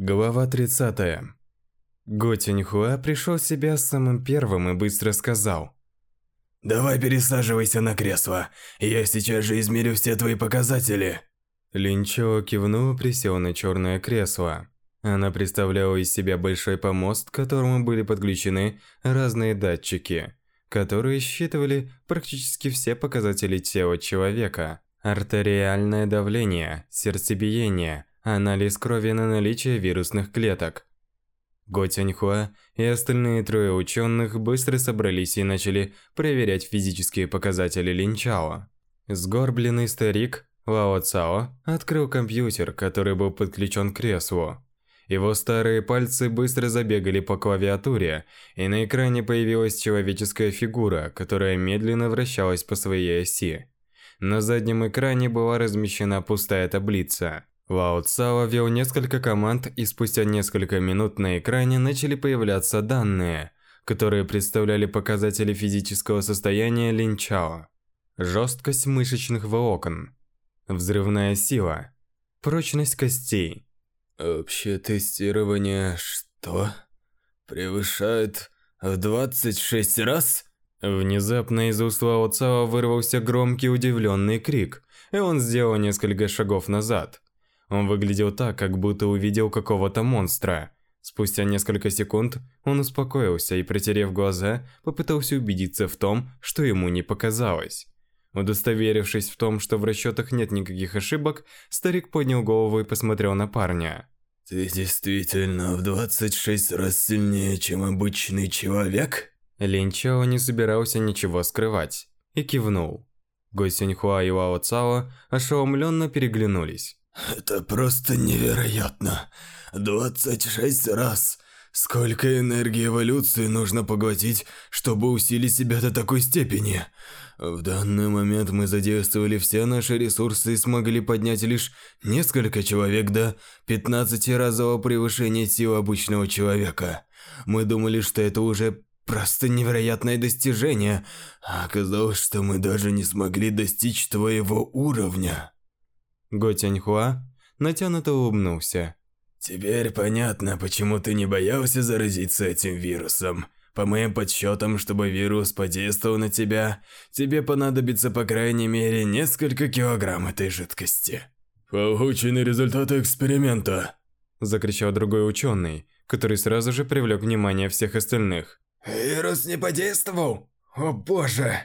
Глава 30. Го Тиньхуа пришел в себя самым первым и быстро сказал. «Давай пересаживайся на кресло. Я сейчас же измерю все твои показатели». Линчо кивнул и присел на черное кресло. Она представляла из себя большой помост, к которому были подключены разные датчики, которые считывали практически все показатели тела человека. Артериальное давление, сердцебиение – анализ крови на наличие вирусных клеток. Го Тяньхуа и остальные трое ученых быстро собрались и начали проверять физические показатели Линчао. Сгорбленный старик Лао Цао открыл компьютер, который был подключен к креслу. Его старые пальцы быстро забегали по клавиатуре, и на экране появилась человеческая фигура, которая медленно вращалась по своей оси. На заднем экране была размещена пустая таблица – Лао Цао вел несколько команд, и спустя несколько минут на экране начали появляться данные, которые представляли показатели физического состояния Лин Чао. Жесткость мышечных волокон. Взрывная сила. Прочность костей. Общее тестирование что? Превышает в 26 раз? Внезапно из уст Лао Цао вырвался громкий удивленный крик, и он сделал несколько шагов назад – он выглядел так, как будто увидел какого-то монстра. Спустя несколько секунд он успокоился и, протерев глаза, попытался убедиться в том, что ему не показалось. Удостоверившись в том, что в расчетах нет никаких ошибок, старик поднял голову и посмотрел на парня. «Ты действительно в 26 раз сильнее, чем обычный человек?» Лин Чао не собирался ничего скрывать и кивнул. Го Синьхуа и Лао Цао ошеломленно переглянулись. Это просто невероятно. 26 раз. Сколько энергии эволюции нужно поглотить, чтобы усилить себя до такой степени? В данный момент мы задействовали все наши ресурсы и смогли поднять лишь несколько человек до 15-разового превышения сил обычного человека. Мы думали, что это уже просто невероятное достижение, а оказалось, что мы даже не смогли достичь твоего уровня. Го Тяньхуа натянуто улыбнулся. «Теперь понятно, почему ты не боялся заразиться этим вирусом. По моим подсчетам, чтобы вирус подействовал на тебя, тебе понадобится по крайней мере несколько килограмм этой жидкости». «Получены результаты эксперимента!» – закричал другой ученый, который сразу же привлек внимание всех остальных. «Вирус не подействовал? О боже!»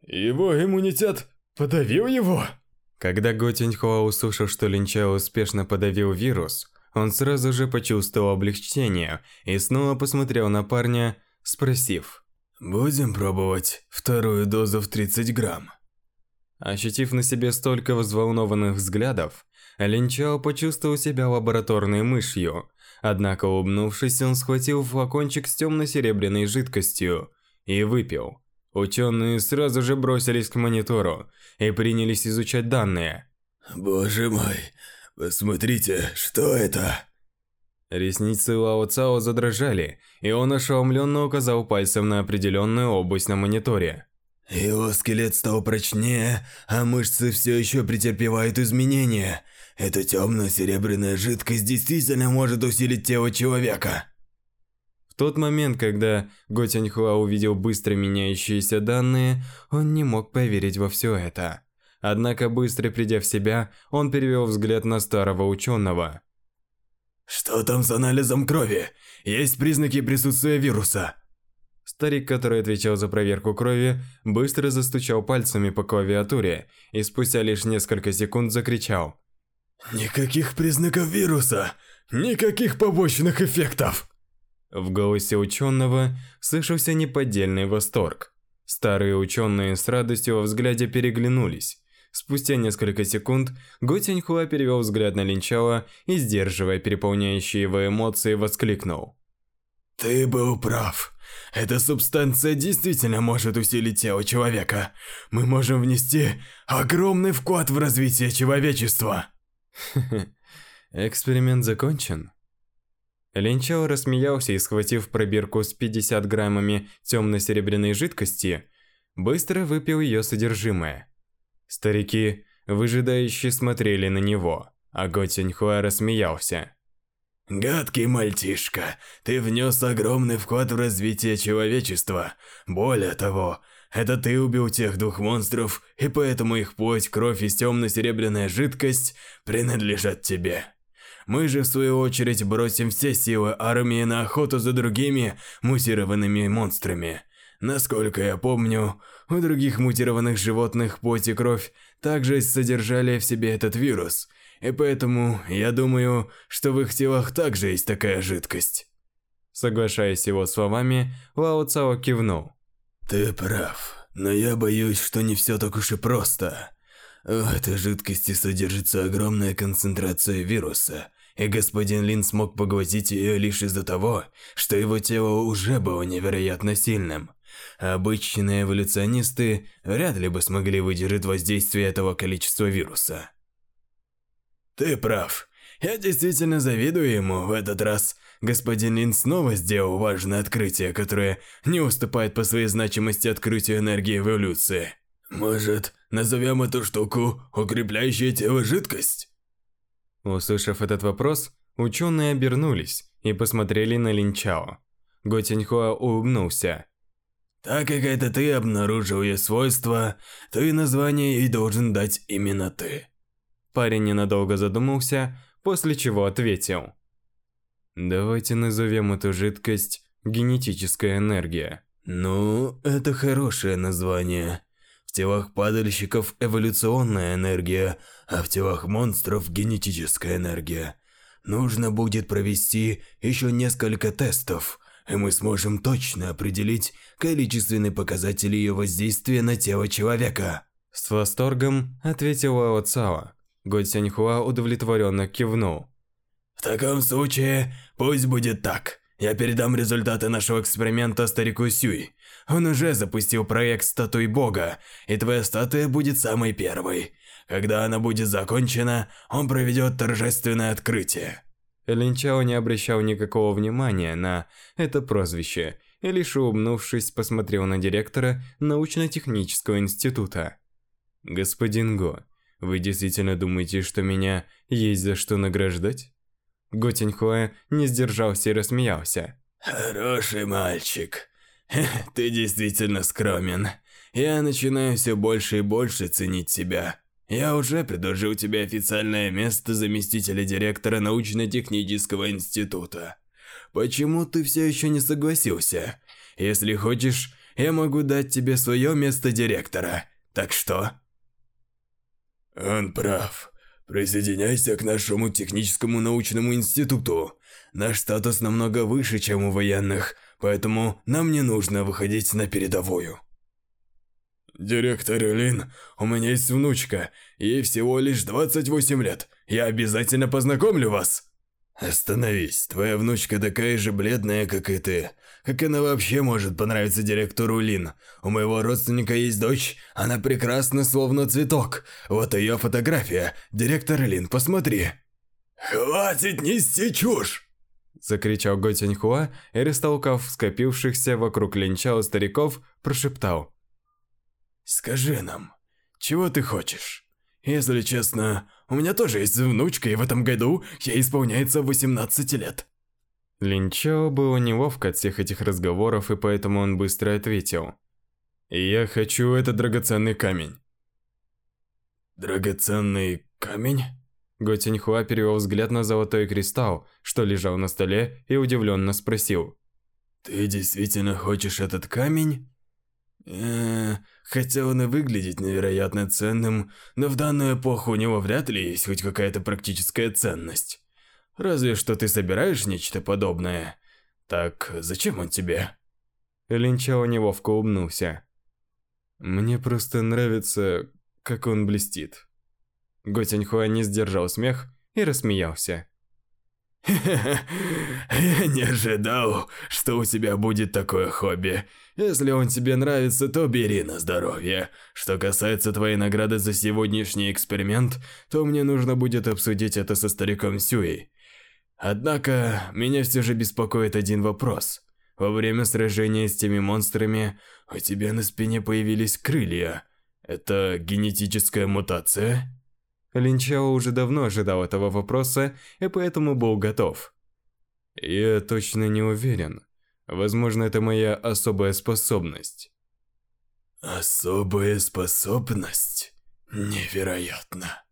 «Его иммунитет подавил его?» Когда Го Тиньхуа услышал, что Линчао успешно подавил вирус, он сразу же почувствовал облегчение и снова посмотрел на парня, спросив. «Будем пробовать вторую дозу в 30 грамм». Ощутив на себе столько взволнованных взглядов, Линчао почувствовал себя лабораторной мышью. Однако, улыбнувшись, он схватил флакончик с темно-серебряной жидкостью и выпил – Ученые сразу же бросились к монитору и принялись изучать данные. «Боже мой, посмотрите, что это?» Ресницы Лао Цао задрожали, и он ошеломленно указал пальцем на определенную область на мониторе. «Его скелет стал прочнее, а мышцы все еще претерпевают изменения. Эта темно-серебряная жидкость действительно может усилить тело человека» тот момент, когда Го Тяньхуа увидел быстро меняющиеся данные, он не мог поверить во все это. Однако, быстро придя в себя, он перевел взгляд на старого ученого. «Что там с анализом крови? Есть признаки присутствия вируса?» Старик, который отвечал за проверку крови, быстро застучал пальцами по клавиатуре и спустя лишь несколько секунд закричал. «Никаких признаков вируса! Никаких побочных эффектов!» В голосе ученого слышался неподдельный восторг. Старые ученые с радостью во взгляде переглянулись. Спустя несколько секунд Го Тяньхуа перевел взгляд на Линчала и, сдерживая переполняющие его эмоции, воскликнул. «Ты был прав. Эта субстанция действительно может усилить тело человека. Мы можем внести огромный вклад в развитие человечества». «Эксперимент закончен?» Линчао рассмеялся и, схватив пробирку с 50 граммами темно-серебряной жидкости, быстро выпил ее содержимое. Старики, выжидающие, смотрели на него, а Го Тяньхуа рассмеялся. «Гадкий мальчишка, ты внес огромный вклад в развитие человечества. Более того, это ты убил тех двух монстров, и поэтому их плоть, кровь и темно-серебряная жидкость принадлежат тебе». Мы же, в свою очередь, бросим все силы армии на охоту за другими мутированными монстрами. Насколько я помню, у других мутированных животных пот и кровь также содержали в себе этот вирус, и поэтому я думаю, что в их телах также есть такая жидкость. Соглашаясь с его словами, Лао Цао кивнул. Ты прав, но я боюсь, что не все так уж и просто. В этой жидкости содержится огромная концентрация вируса, и господин Лин смог поглотить ее лишь из-за того, что его тело уже было невероятно сильным. Обычные эволюционисты вряд ли бы смогли выдержать воздействие этого количества вируса. «Ты прав. Я действительно завидую ему в этот раз», господин Лин снова сделал важное открытие, которое не уступает по своей значимости открытию энергии эволюции. Может, назовем эту штуку «укрепляющая тело жидкость»? Услышав этот вопрос, ученые обернулись и посмотрели на Линчао. Го Тиньхуа улыбнулся. «Так как это ты обнаружил ее свойства, то и название ей должен дать именно ты». Парень ненадолго задумался, после чего ответил. «Давайте назовем эту жидкость генетическая энергия». «Ну, это хорошее название телах падальщиков эволюционная энергия, а в телах монстров генетическая энергия. Нужно будет провести еще несколько тестов, и мы сможем точно определить количественный показатель ее воздействия на тело человека. С восторгом ответила Лао Цао. Го Цяньхуа удовлетворенно кивнул. В таком случае пусть будет так. Я передам результаты нашего эксперимента старику Сюй. Он уже запустил проект статуи бога, и твоя статуя будет самой первой. Когда она будет закончена, он проведет торжественное открытие. Линчао не обращал никакого внимания на это прозвище и лишь улыбнувшись посмотрел на директора научно-технического института. «Господин Го, вы действительно думаете, что меня есть за что награждать?» Гутеньхуэ не сдержался и рассмеялся. «Хороший мальчик. Ты действительно скромен. Я начинаю все больше и больше ценить тебя. Я уже предложил тебе официальное место заместителя директора научно-технического института. Почему ты все еще не согласился? Если хочешь, я могу дать тебе свое место директора. Так что?» «Он прав», Присоединяйся к нашему техническому научному институту. Наш статус намного выше, чем у военных, поэтому нам не нужно выходить на передовую. Директор Лин, у меня есть внучка, ей всего лишь 28 лет. Я обязательно познакомлю вас. «Остановись, твоя внучка такая же бледная, как и ты. Как она вообще может понравиться директору Лин? У моего родственника есть дочь, она прекрасна, словно цветок. Вот ее фотография. Директор Лин, посмотри». «Хватит нести чушь!» Закричал Го Тяньхуа и, растолкав скопившихся вокруг линчао стариков, прошептал. «Скажи нам, чего ты хочешь?» Если честно, у меня тоже есть внучка, и в этом году ей исполняется 18 лет. Линчао был неловко от всех этих разговоров, и поэтому он быстро ответил. «Я хочу этот драгоценный камень». «Драгоценный камень?» Го Тиньхуа перевел взгляд на золотой кристалл, что лежал на столе, и удивленно спросил. «Ты действительно хочешь этот камень?» э Хотя он и выглядит невероятно ценным, но в данную эпоху у него вряд ли есть хоть какая-то практическая ценность. Разве что ты собираешь нечто подобное. Так зачем он тебе? Линчао неловко улыбнулся. Мне просто нравится, как он блестит. Го не сдержал смех и рассмеялся я не ожидал, что у тебя будет такое хобби. Если он тебе нравится, то бери на здоровье. Что касается твоей награды за сегодняшний эксперимент, то мне нужно будет обсудить это со стариком Сюей. Однако, меня все же беспокоит один вопрос. Во время сражения с теми монстрами у тебя на спине появились крылья. Это генетическая мутация? Линчао уже давно ожидал этого вопроса и поэтому был готов. «Я точно не уверен. Возможно, это моя особая способность». «Особая способность? Невероятно!»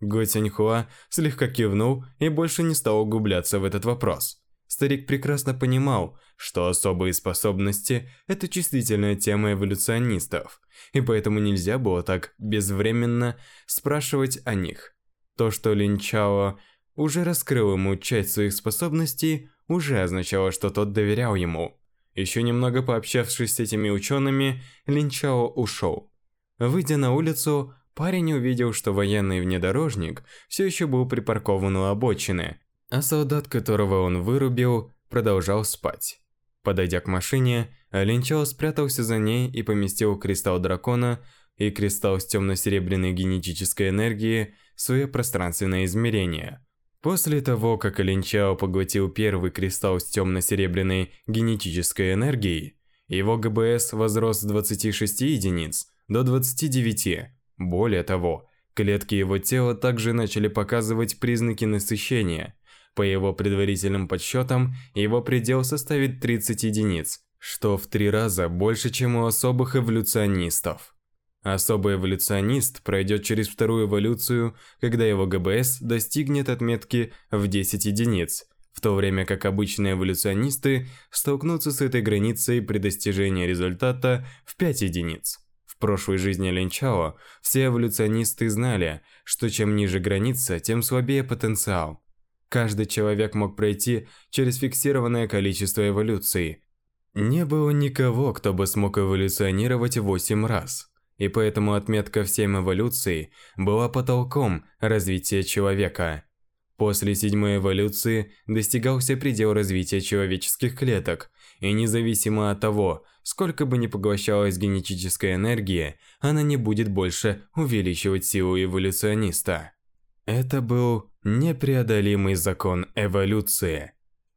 Го Цяньхуа слегка кивнул и больше не стал углубляться в этот вопрос. Старик прекрасно понимал, что особые способности – это чувствительная тема эволюционистов, и поэтому нельзя было так безвременно спрашивать о них. То, что Линчао уже раскрыл ему часть своих способностей, уже означало, что тот доверял ему. Еще немного пообщавшись с этими учеными, Линчао ушел. Выйдя на улицу, парень увидел, что военный внедорожник все еще был припаркован у обочины – а солдат, которого он вырубил, продолжал спать. Подойдя к машине, Линчао спрятался за ней и поместил кристалл дракона и кристалл с темно-серебряной генетической энергии в свое пространственное измерение. После того, как Линчао поглотил первый кристалл с темно-серебряной генетической энергией, его ГБС возрос с 26 единиц до 29. Более того, клетки его тела также начали показывать признаки насыщения – по его предварительным подсчетам, его предел составит 30 единиц, что в три раза больше, чем у особых эволюционистов. Особый эволюционист пройдет через вторую эволюцию, когда его ГБС достигнет отметки в 10 единиц, в то время как обычные эволюционисты столкнутся с этой границей при достижении результата в 5 единиц. В прошлой жизни Линчао все эволюционисты знали, что чем ниже граница, тем слабее потенциал. Каждый человек мог пройти через фиксированное количество эволюций. Не было никого, кто бы смог эволюционировать 8 раз. И поэтому отметка в 7 эволюций была потолком развития человека. После седьмой эволюции достигался предел развития человеческих клеток, и независимо от того, сколько бы ни поглощалась генетическая энергия, она не будет больше увеличивать силу эволюциониста. Это был непреодолимый закон эволюции.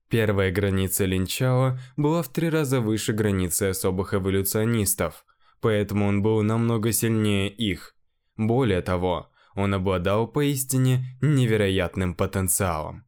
Первая граница Линчао была в три раза выше границы особых эволюционистов, поэтому он был намного сильнее их. Более того, он обладал поистине невероятным потенциалом.